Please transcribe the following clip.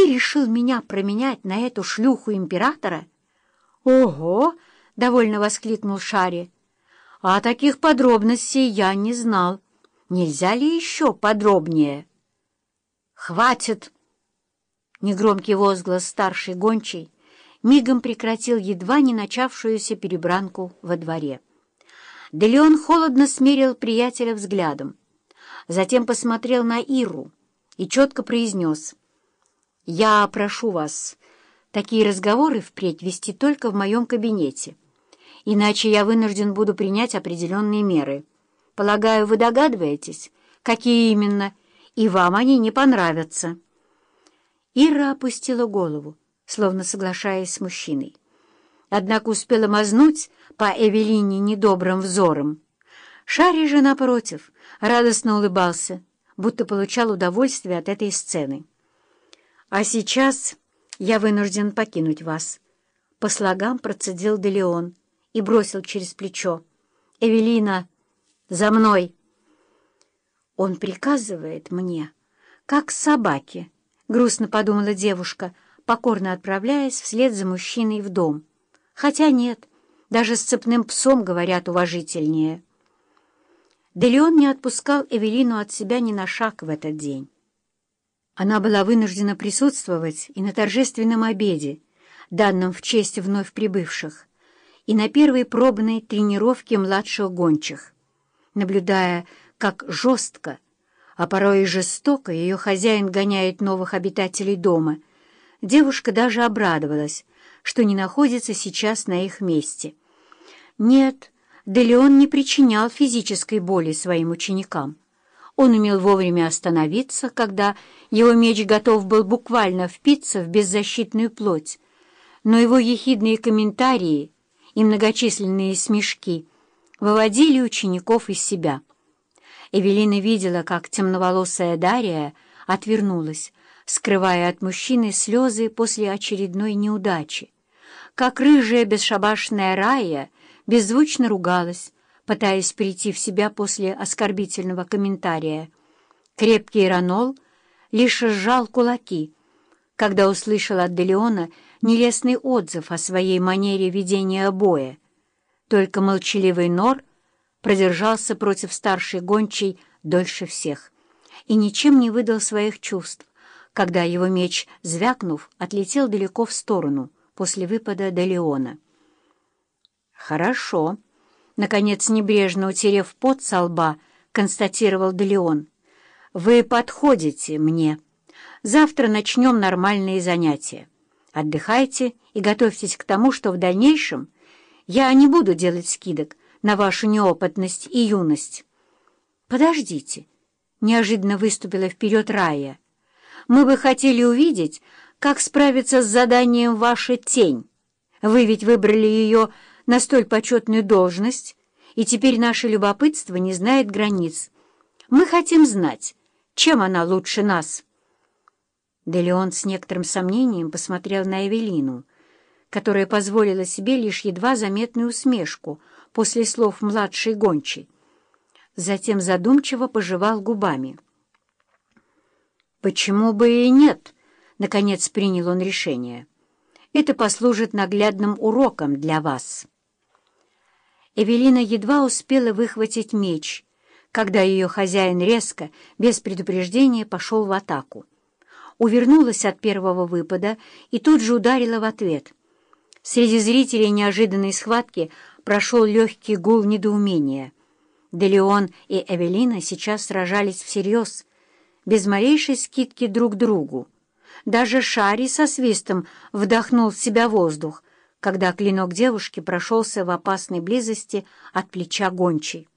ты решил меня променять на эту шлюху императора?» «Ого!» — довольно воскликнул Шари. «А таких подробностей я не знал. Нельзя ли еще подробнее?» «Хватит!» Негромкий возглас старшей гончей мигом прекратил едва не начавшуюся перебранку во дворе. Да Леон холодно смерил приятеля взглядом, затем посмотрел на Иру и четко произнес «Я прошу вас такие разговоры впредь вести только в моем кабинете, иначе я вынужден буду принять определенные меры. Полагаю, вы догадываетесь, какие именно, и вам они не понравятся». Ира опустила голову, словно соглашаясь с мужчиной. Однако успела мазнуть по Эвелине недобрым взором. Шарри же, напротив, радостно улыбался, будто получал удовольствие от этой сцены. «А сейчас я вынужден покинуть вас», — по слогам процедил Делеон и бросил через плечо. «Эвелина, за мной!» «Он приказывает мне, как собаке», — грустно подумала девушка, покорно отправляясь вслед за мужчиной в дом. «Хотя нет, даже с цепным псом говорят уважительнее». Делеон не отпускал Эвелину от себя ни на шаг в этот день. Она была вынуждена присутствовать и на торжественном обеде, данном в честь вновь прибывших, и на первой пробной тренировке младших гончих, наблюдая, как жестко, а порой и жестоко ее хозяин гоняет новых обитателей дома, девушка даже обрадовалась, что не находится сейчас на их месте. Нет, Делеон не причинял физической боли своим ученикам. Он умел вовремя остановиться, когда его меч готов был буквально впиться в беззащитную плоть, но его ехидные комментарии и многочисленные смешки выводили учеников из себя. Эвелина видела, как темноволосая Дария отвернулась, скрывая от мужчины слезы после очередной неудачи, как рыжая бесшабашная Рая беззвучно ругалась, пытаясь прийти в себя после оскорбительного комментария. Крепкий Ранол лишь сжал кулаки, когда услышал от Делеона нелестный отзыв о своей манере ведения боя. Только молчаливый Нор продержался против старшей гончей дольше всех и ничем не выдал своих чувств, когда его меч, звякнув, отлетел далеко в сторону после выпада Делеона. «Хорошо», Наконец, небрежно утерев пот со лба, констатировал Делеон. «Вы подходите мне. Завтра начнем нормальные занятия. Отдыхайте и готовьтесь к тому, что в дальнейшем я не буду делать скидок на вашу неопытность и юность». «Подождите», — неожиданно выступила вперед Рая. «Мы бы хотели увидеть, как справиться с заданием ваша тень. Вы ведь выбрали ее на столь почетную должность, и теперь наше любопытство не знает границ. Мы хотим знать, чем она лучше нас. Делеон с некоторым сомнением посмотрел на Эвелину, которая позволила себе лишь едва заметную усмешку после слов младшей гончей. Затем задумчиво пожевал губами. «Почему бы и нет?» — наконец принял он решение. «Это послужит наглядным уроком для вас». Эвелина едва успела выхватить меч, когда ее хозяин резко, без предупреждения, пошел в атаку. Увернулась от первого выпада и тут же ударила в ответ. Среди зрителей неожиданной схватки прошел легкий гул недоумения. Делеон и Эвелина сейчас сражались всерьез, без малейшей скидки друг другу. Даже Шари со свистом вдохнул в себя воздух, когда клинок девушки прошелся в опасной близости от плеча гончей.